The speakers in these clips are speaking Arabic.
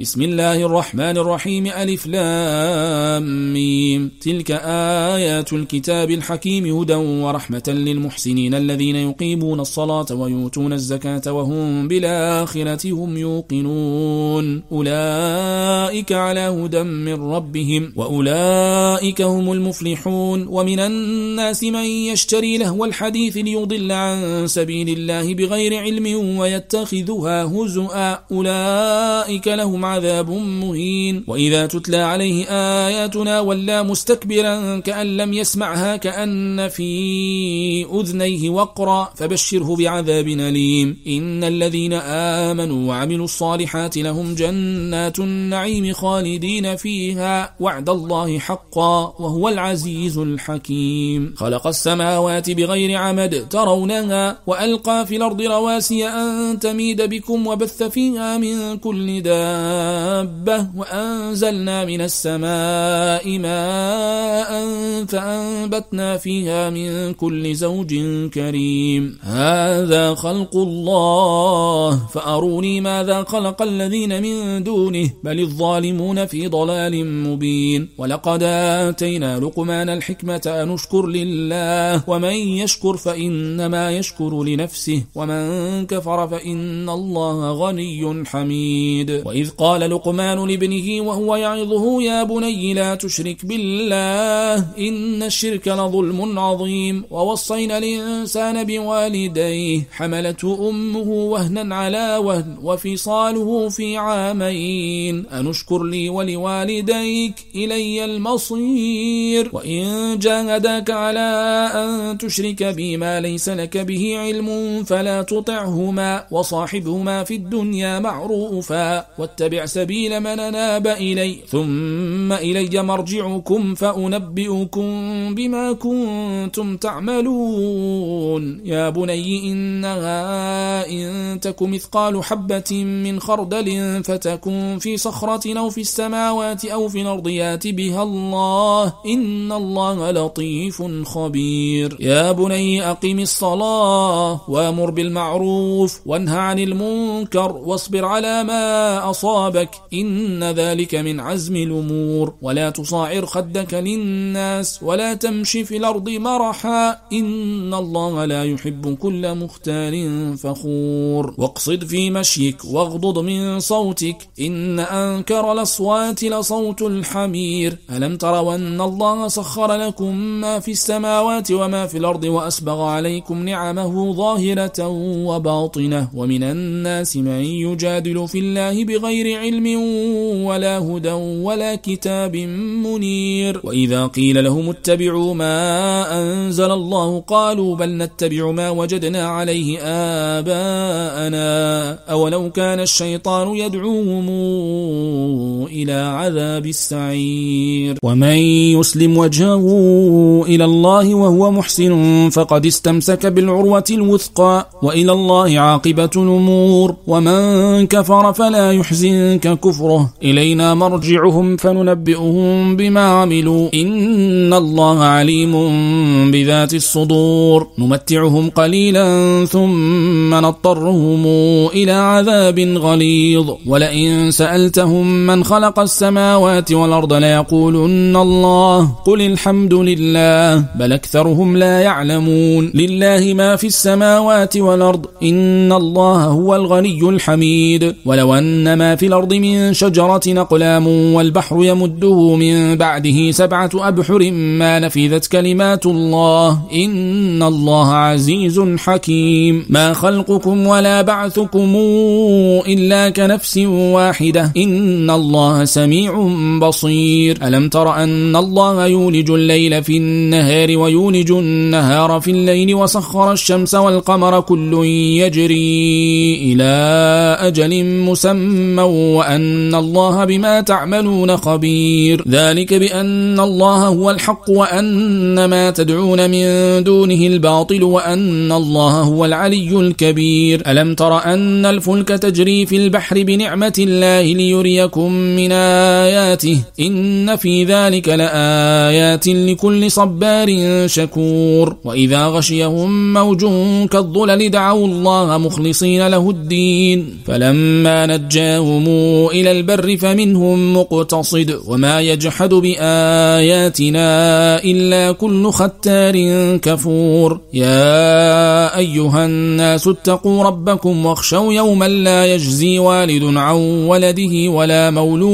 بسم الله الرحمن الرحيم ألف لام ميم. تلك آيات الكتاب الحكيم هدى ورحمة للمحسنين الذين يقيمون الصلاة ويؤتون الزكاة وهم بالآخرة هم يوقنون. أولئك على هدى من ربهم وأولئك هم المفلحون. ومن الناس من يشتري لهو الحديث ليضل عن سبيل الله بغير علم ويتخذها هزؤا. أولئك لهم عذاب مهين. وإذا تتلى عليه آياتنا ولا مستكبرا كأن لم يسمعها كأن في أذنيه وقرا فبشره بعذاب أليم. إن الذين آمنوا وعملوا الصالحات لهم جنات النعيم خالدين فيها وعد الله حقا وهو العزيز الحكيم. خلق السماوات بغير عمد ترونها وألقى في الأرض رواسي أن تميد بكم وبث فيها من كل دار دابة وأنزلنا من السماء ماء فأنبتنا فيها من كل زوج كريم. هذا خلق الله. فأروني ماذا خلق الذين من دونه؟ بل الظالمون في ضلال مبين. ولقد آتينا لقمان الحكمة أن اشكر لله. ومن يشكر فإنما يشكر لنفسه. ومن كفر فإن الله غني حميد. وإذ قال لقمان لابنه وهو يعظه يا بني لا تشرك بالله إن الشرك لظلم عظيم. ووصينا الإنسان بوالديه حملته أمه وهنا على وهن وفصاله في عامين. أنشكر لي ولوالديك إلي المصير وإن جاهداك على أن تشرك بي ما ليس لك به علم فلا تطعهما وصاحبهما في الدنيا معروفا واتبع سبيل من ناب إلي ثم إلي مرجعكم فأنبئكم بما كنتم تعملون. يا بني إنها إن تك مثقال حبة من خردل فتكون في صخرة أو في السماوات أو في الأرض يات بها الله. إن الله لطيف خبير. يا بني أقم الصلاة وأمر بالمعروف وانهى عن المنكر واصبر على ما أصابك إن ذلك من عزم الأمور. ولا تصاعر خدك للناس ولا تمشي في الأرض مرحا. إن الله لا يحب كل مختال فخور. واقصد في مشيك واغضض من صوتك. إن أنكر الأصوات لصوت الحمير. ألم تروا أن الله سخر لكم ما في السماوات وما في الأرض وأسبغ عليكم نعمه ظاهرة وباطنة. ومن الناس من يجادل في الله بغير علم ولا هدى ولا كتاب منير. وإذا قيل لهم اتبعوا ما أنزل الله قالوا بل نتبع ما وجدنا عليه آباءنا. أولو كان الشيطان يدعوهم إلى عذاب السعير. ومن يسلم وجهه إلى الله وهو محسن فقد استمسك بالعروة الوثقى وإلى الله عاقبة الأمور. ومن كفر فلا يحزنك كفره. إلينا مرجعهم فننبئهم بما عملوا. إن الله عليم بذات الصدور. نمتعهم قليلا ثم نضطرهم إلى عذاب غليظ. ولئن سألتهم من خلق السماوات والأرض ليقولن الله قل الحمد لله بل أكثرهم لا يعلمون. لله ما في السماوات والأرض إن الله هو الغني الحميد. ولو أن ما في الأرض من شجرة أقلام والبحر يمده من بعده سبعة أبحر ما نفذت كلمات الله إن الله عزيز حكيم. ما خلقكم ولا بعثكم إلا كنفس واحدة إن الله سميع بصير. ألم تر أن الله يولج الليل في النهار ويولج النهار في الليل وسخر الشمس والقمر كل يجري إلى أجل مسمى وأن الله بما تعملون خبير. ذلك بأن الله هو الحق وأن ما تدعون من دونه الباطل وأن الله هو العلي الكبير. ألم تر أن الفلك تجري في البحر بنعمة الله ليريكم من آياته إن في ذلك لآيات لكل صبار شكور وإذا غشيهم موج كالظلل دعوا الله مخلصين له الدين فلما نجاهم إلى البر فمنهم مقتصد وما يجحد بآياتنا إلا كل ختار كفور يا أيها الناس اتقوا ربكم واخشوا يوما لا يجزي والد عن ولده ولا مولود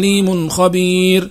عليم خبير.